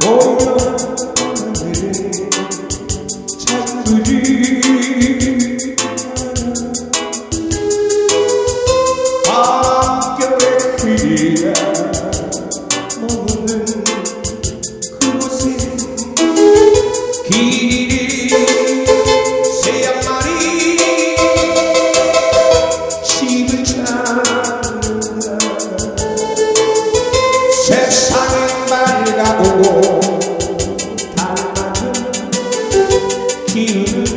Oh, you.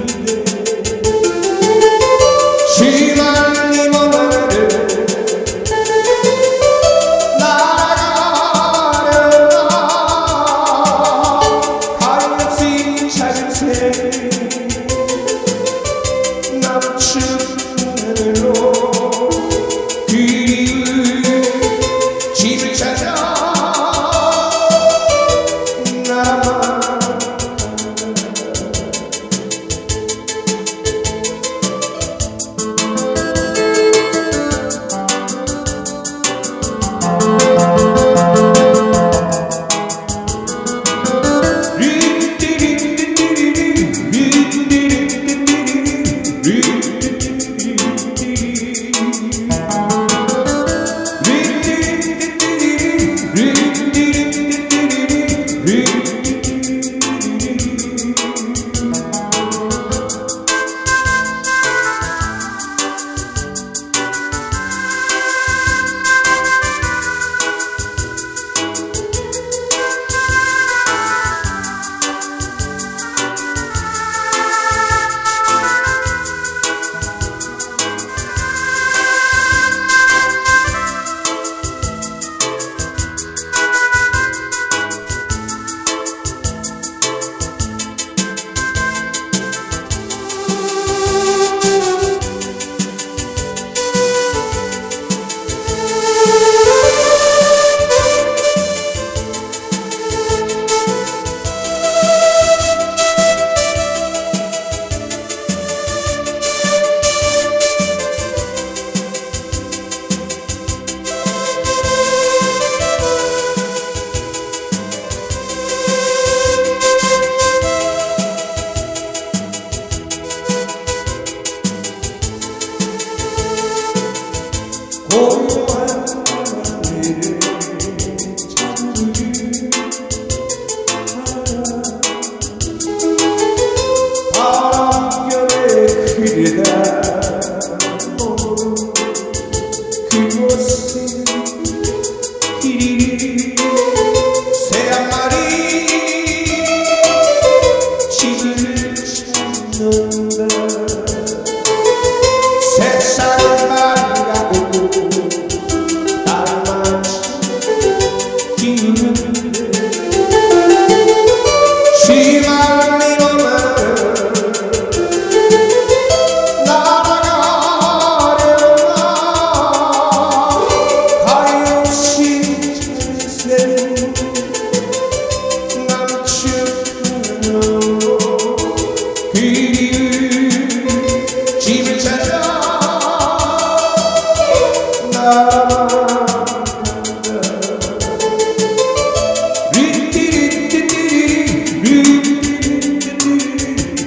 vida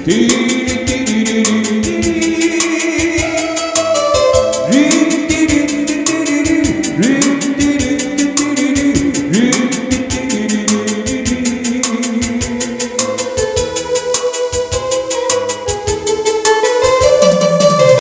E